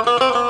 Oh.